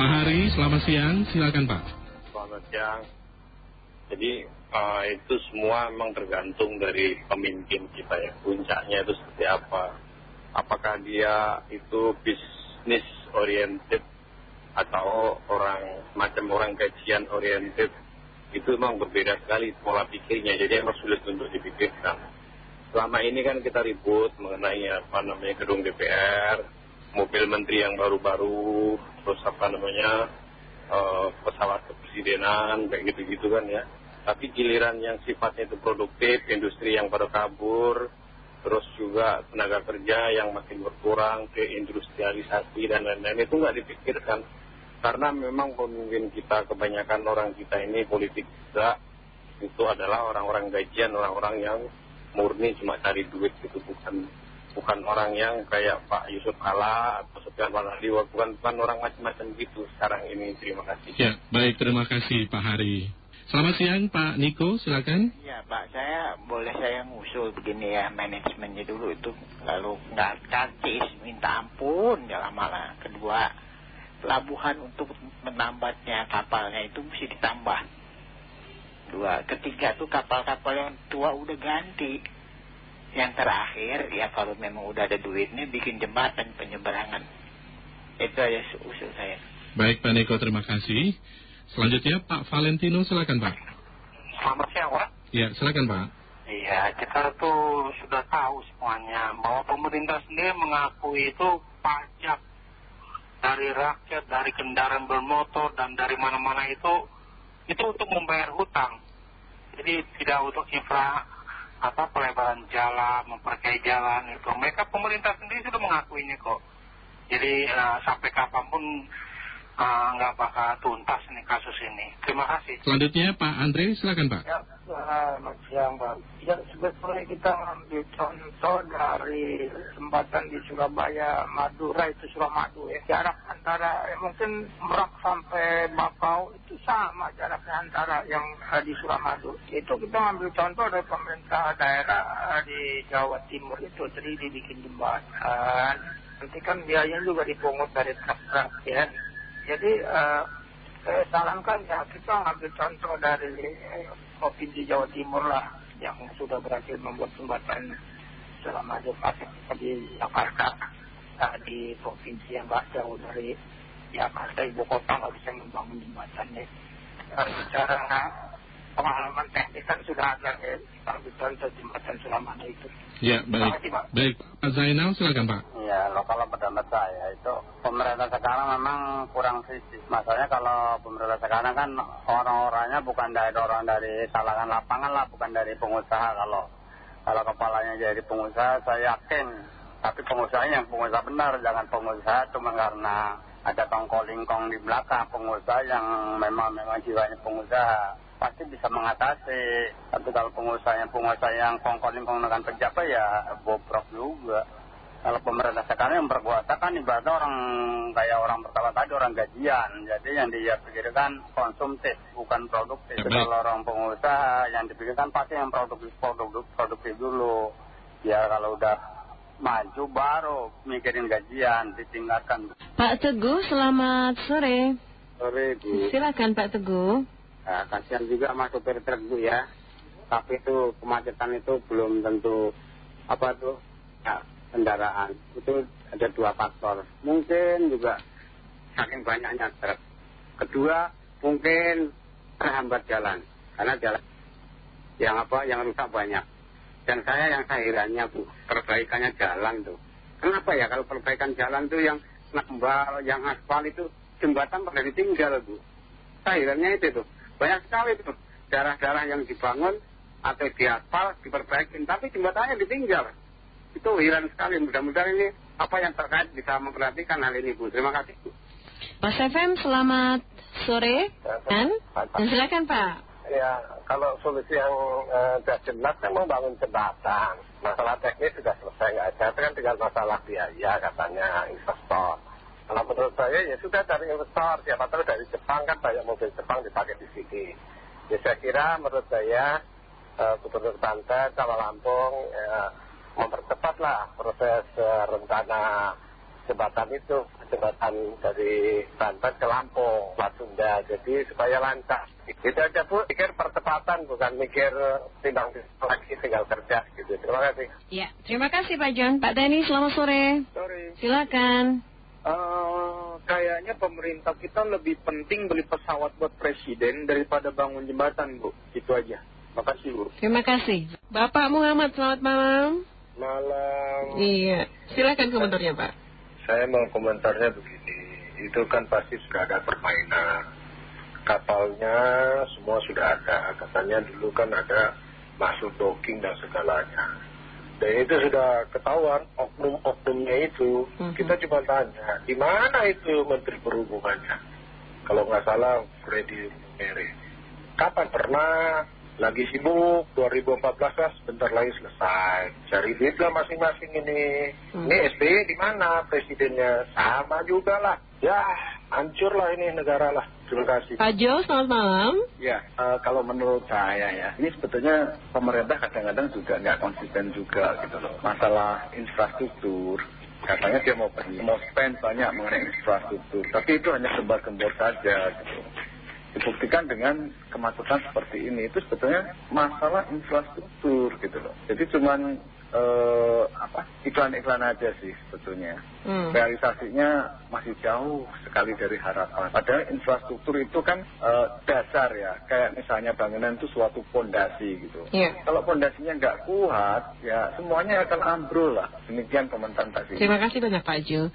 Pak Hari, selamat siang. Silakan Pak. Selamat siang. Jadi uh, itu semua memang tergantung dari pemimpin kita ya. Puncaknya itu seperti apa. Apakah dia itu bisnis oriented atau orang macam orang gajian oriented itu memang berbeda sekali pola pikirnya jadi emang sulit untuk dipikirkan selama ini kan kita ribut mengenai apa namanya gedung DPR mobil menteri yang baru-baru terus apa namanya uh, pesawat kepresidenan kayak gitu-gitu kan ya. Tapi giliran yang sifatnya itu produktif industri yang pada kabur terus juga tenaga kerja yang makin berkurang ke industrialisasi dan lain-lain itu nggak dipikirkan. Karena memang pemimpin kita kebanyakan orang kita ini politik juga itu adalah orang-orang gajian orang-orang yang murni cuma cari duit gitu bukan bukan orang yang kayak Pak Yusuf Kala atau Sofian Waladi bukan bukan orang macam-macam gitu sekarang ini terima kasih ya baik terima kasih Pak Hari Selamat siang Pak Niko, silakan. Ya Pak, saya boleh saya ngusul begini ya manajemennya dulu itu lalu nggak karcis minta ampun ya malah. Kedua, pelabuhan untuk menambatnya kapalnya itu mesti ditambah. Dua, ketiga tuh kapal-kapal yang tua udah ganti. Yang terakhir ya kalau memang udah ada duitnya bikin jembatan penyeberangan. Itu aja usul saya. Baik Pak Niko, terima kasih. Selanjutnya Pak Valentino silakan Pak. Selamat siang Pak. Ya silakan Pak. Iya kita tuh sudah tahu semuanya bahwa pemerintah sendiri mengakui itu pajak dari rakyat, dari kendaraan bermotor dan dari mana-mana itu itu untuk membayar hutang. Jadi tidak untuk infra apa pelebaran jalan, memperkaya jalan itu. Mereka pemerintah sendiri sudah mengakuinya kok. Jadi uh, sampai kapan pun Ah, nggak bakal tuntas nih kasus ini. Terima kasih. Selanjutnya Pak Andre, silakan Pak. Ya, selamat siang Pak. Ya sebetulnya kita ambil contoh dari jembatan di Surabaya, Madura itu Suramadu ya. Jarak antara ya, mungkin Merak sampai Bapau itu sama jaraknya antara yang di Suramadu. Itu kita ambil contoh dari pemerintah daerah di Jawa Timur itu. Jadi dibikin jembatan. Nanti kan biayanya juga dipungut dari truk-truk ya jadi uh, saya sarankan ya kita ambil contoh dari eh, Provinsi Jawa Timur lah yang sudah berhasil membuat jembatan selama Jepang di Jakarta uh, di provinsi yang gak jauh dari Jakarta ibu kota nggak bisa membangun jembatannya uh, secara pengalaman teknis kan sudah ada ya kita ambil contoh jembatan selama itu Ya, baik. Baik, Pak Zainal silakan Pak. Ya, lo kalau pendapat saya itu pemerintah sekarang memang kurang visi. Masalahnya kalau pemerintah sekarang kan orang-orangnya bukan dari orang dari kalangan lapangan lah, bukan dari pengusaha. Kalau kalau kepalanya jadi pengusaha, saya yakin. Tapi pengusahanya yang pengusaha benar, jangan pengusaha cuma karena ada tongkolingkong di belakang pengusaha yang memang memang jiwanya pengusaha pasti bisa mengatasi. Tapi kalau pengusaha yang pengusaha yang kongkoling dengan pejabat ya bobrok juga. Kalau pemerintah sekarang yang berkuasa kan ibarat orang kayak orang pertama tadi orang gajian. Jadi yang dia pikirkan konsumtif bukan produktif. Ya, kalau orang pengusaha yang dipikirkan pasti yang produktif, produktif, produktif dulu. Ya kalau udah maju baru mikirin gajian ditingkatkan. Pak Teguh selamat sore. Sore Bu. Silakan Pak Teguh. Ya, kasihan juga sama supir truk Bu ya. Tapi itu kemacetan itu belum tentu apa tuh ya, kendaraan. Itu ada dua faktor. Mungkin juga saking banyaknya truk. Kedua, mungkin terhambat jalan. Karena jalan yang apa yang rusak banyak. Dan saya yang sahirannya Bu, perbaikannya jalan tuh. Kenapa ya kalau perbaikan jalan tuh yang nambal, yang aspal itu jembatan pada ditinggal Bu. Sahirannya itu tuh banyak sekali tuh daerah-daerah yang dibangun atau diaspal, diperbaiki, tapi jembatannya ditinggal. Itu heran sekali. Mudah-mudahan ini apa yang terkait bisa memperhatikan hal ini, Bu. Terima kasih, Bu. Pak FM, selamat sore. Dan, dan silakan, Pak. Ya, kalau solusi yang uh, sudah jelas kan membangun jembatan. Masalah teknis sudah selesai, nggak ada. Itu kan tinggal masalah biaya katanya investor. Kalau menurut saya ya sudah dari investor, siapa tahu dari Jepang kan banyak mobil Jepang dipakai di sini. Ya saya kira menurut saya uh, Gubernur Banten, kalau Lampung uh, mempercepatlah proses uh, rencana jembatan itu, jembatan dari Banten ke Lampung, Sunda. Jadi supaya lancar. Itu aja Bu, pikir percepatan bukan mikir timbang lagi tinggal kerja gitu. Terima kasih. Ya, terima kasih Pak John. Pak Denny, selamat sore. Sorry. Silakan. Eh, kayaknya pemerintah kita lebih penting beli pesawat buat presiden daripada bangun jembatan, Bu. Itu aja. Makasih, Bu. Terima kasih. Bapak Muhammad, selamat malam. Malam. Iya, silakan komentarnya Pak. Saya mau komentarnya begini. Itu kan pasti sudah ada permainan. Kapalnya semua sudah ada. Katanya dulu kan ada masuk docking dan segalanya. Dan itu sudah ketahuan oknum-oknumnya itu. Kita cuma tanya, di mana itu Menteri Perhubungannya? Kalau nggak salah Freddy Mere. Kapan pernah lagi sibuk 2014 lah sebentar lagi selesai. Cari duit lah masing-masing ini. Ini SBY di mana? Presidennya sama juga lah. Ya hancur lah ini negara lah. Terima kasih. Pak Jo, selamat malam. Ya, eh, kalau menurut saya ya, ini sebetulnya pemerintah kadang-kadang juga nggak konsisten juga gitu loh. Masalah infrastruktur, katanya dia mau pergi, mau spend banyak mengenai infrastruktur, tapi itu hanya sebar-gembor saja gitu. Dibuktikan dengan kemacetan seperti ini, itu sebetulnya masalah infrastruktur gitu loh. Jadi cuman eh, apa iklan-iklan aja sih sebetulnya. Hmm. Realisasinya masih jauh sekali dari harapan. Padahal infrastruktur itu kan eh, dasar ya, kayak misalnya bangunan itu suatu pondasi gitu. Iya. Kalau pondasinya nggak kuat, ya semuanya akan ambrol lah. Demikian komentar tadi. Terima kasih banyak Pak Jo.